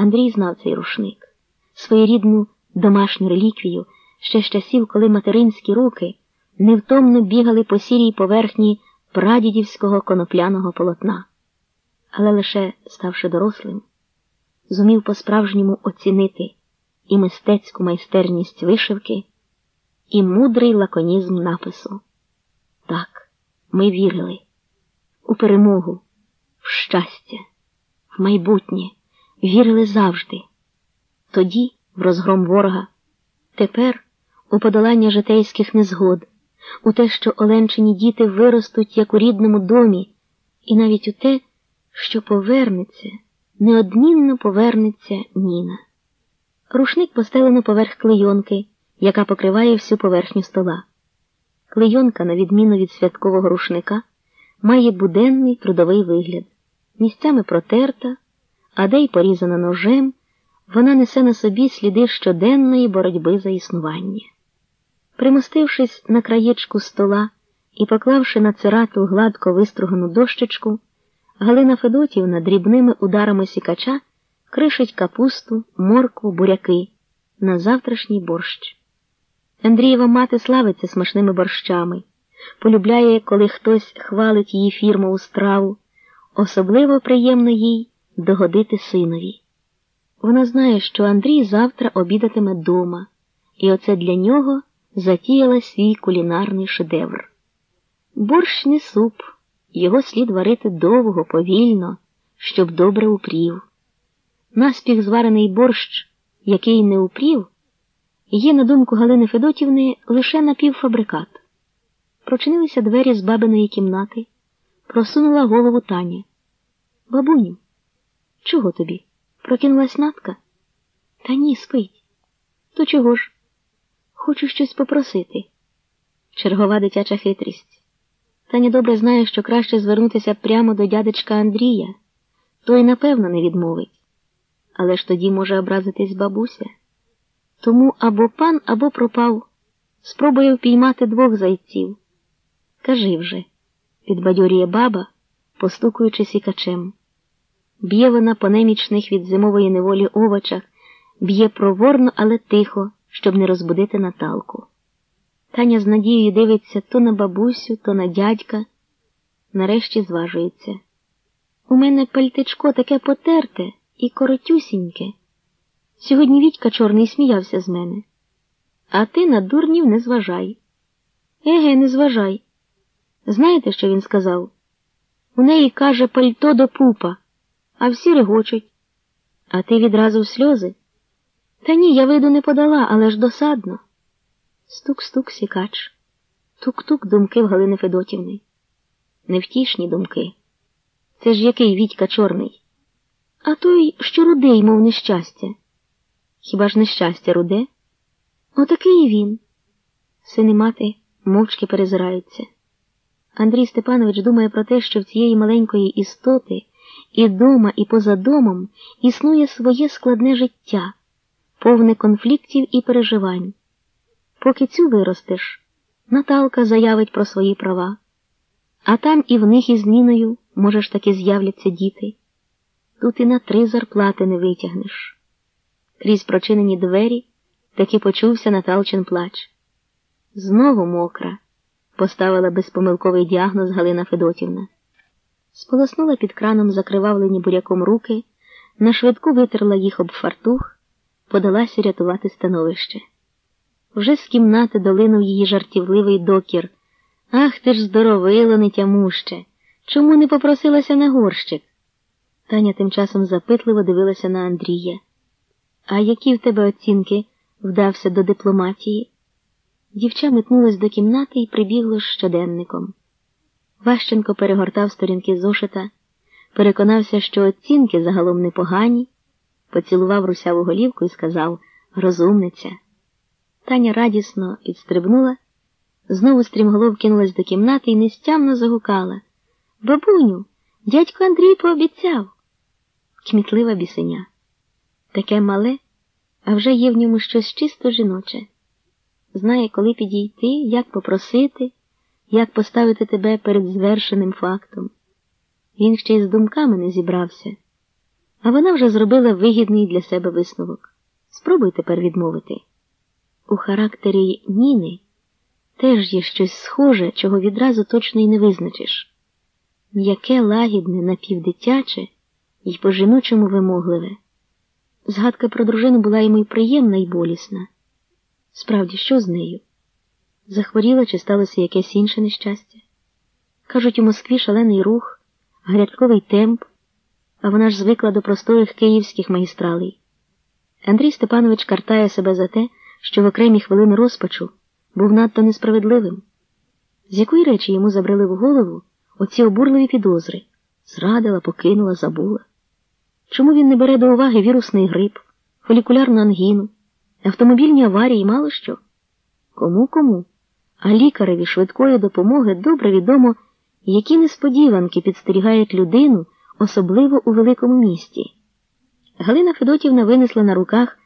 Андрій знав цей рушник, своєрідну домашню реліквію ще з часів, коли материнські руки невтомно бігали по сірій поверхні прадідівського конопляного полотна. Але лише ставши дорослим, зумів по-справжньому оцінити і мистецьку майстерність вишивки, і мудрий лаконізм напису. Так, ми вірили у перемогу, в щастя, в майбутнє, вірили завжди. Тоді, в розгром ворога, тепер у подолання житейських незгод, у те, що Оленчині діти виростуть як у рідному домі, і навіть у те, що повернеться, неодмінно повернеться Ніна. Рушник постелено поверх клейонки, яка покриває всю поверхню стола. Клейонка, на відміну від святкового рушника, має буденний трудовий вигляд, місцями протерта, а де й порізана ножем, вона несе на собі сліди щоденної боротьби за існування. Примостившись на краєчку стола і поклавши на цирату гладко вистругану дощечку, Галина Федотівна дрібними ударами сікача кришить капусту, моркву, буряки на завтрашній борщ. Андрієва мати славиться смачними борщами, полюбляє, коли хтось хвалить її фірмову страву, особливо приємно їй догодити синові. Вона знає, що Андрій завтра обідатиме дома, і оце для нього затіяла свій кулінарний шедевр. Борщ не суп, його слід варити довго, повільно, щоб добре упрів. Наспіх зварений борщ, який не упрів, є, на думку Галини Федотівни, лише напівфабрикат. Прочинилися двері з бабиної кімнати, просунула голову Таня. Бабуню, чого тобі? Прокинулась натка? Та ні, спить. То чого ж? Хочу щось попросити. Чергова дитяча хитрість. Таня добре знає, що краще звернутися прямо до дядечка Андрія, той, напевно, не відмовить. Але ж тоді може образитись бабуся. Тому або пан, або пропав. Спробує впіймати двох зайців. Кажи вже, підбадьорює баба, постукуючи сікачем. Б'є вона по немічних від зимової неволі овочах, б'є проворно, але тихо, щоб не розбудити Наталку. Таня з надією дивиться то на бабусю, то на дядька. Нарешті зважується. У мене пальтичко таке потерте і коротюсіньке. Сьогодні Вітька чорний сміявся з мене. А ти на дурнів не зважай. Еге, не зважай. Знаєте, що він сказав? У неї каже пальто до пупа а всі регочуть. А ти відразу в сльози? Та ні, я виду не подала, але ж досадно. Стук-стук сікач, тук-тук думки в Галини Федотівни. Невтішні думки. Це ж який Вітька чорний? А той, що рудий, мов нещастя. Хіба ж нещастя руде? Отакий і він. Сини мати мовчки перезираються. Андрій Степанович думає про те, що в цієї маленької істоти. І дома, і поза домом існує своє складне життя, повне конфліктів і переживань. Поки цю виростеш, Наталка заявить про свої права, а там і в них із Ніною, можеш таки з'являться діти. Тут і на три зарплати не витягнеш. Крізь прочинені двері таки почувся Наталчин плач. Знову мокра, поставила безпомилковий діагноз Галина Федотівна сполоснула під краном закривавлені буряком руки, на швидку витерла їх об фартух, подалася рятувати становище. Вже з кімнати долинув її жартівливий докір. Ах ти ж здоровило, нетямуще! Чому не попросилася на горщик? Таня тим часом запитливо дивилася на Андрія. А які в тебе оцінки вдався до дипломатії? Дівча метнулась до кімнати і прибігло з щоденником. Ващенко перегортав сторінки зошита, переконався, що оцінки загалом непогані, поцілував русяву голівку і сказав розумниця. Таня радісно підстрибнула, знову стрімголов кинулась до кімнати і нестямно загукала Бабуню, дядько Андрій пообіцяв. Кмітлива бісеня. Таке мале, а вже є в ньому щось чисто жіноче. Знає, коли підійти, як попросити як поставити тебе перед звершеним фактом. Він ще й з думками не зібрався. А вона вже зробила вигідний для себе висновок. Спробуй тепер відмовити. У характері Ніни теж є щось схоже, чого відразу точно й не визначиш. М'яке лагідне, напівдитяче і по-жіночому вимогливе. Згадка про дружину була йому й приємна, й болісна. Справді, що з нею? Захворіла чи сталося якесь інше нещастя? Кажуть, у Москві шалений рух, грядковий темп, а вона ж звикла до просторих київських магістралей. Андрій Степанович картає себе за те, що в окремі хвилини розпачу був надто несправедливим. З якої речі йому забрали в голову оці обурливі підозри зрадила, покинула, забула. Чому він не бере до уваги вірусний грип, фолікулярну ангіну, автомобільні аварії мало що? Кому кому? А лікареві швидкої допомоги добре відомо, які несподіванки підстерігають людину, особливо у великому місті. Галина Федотівна винесла на руках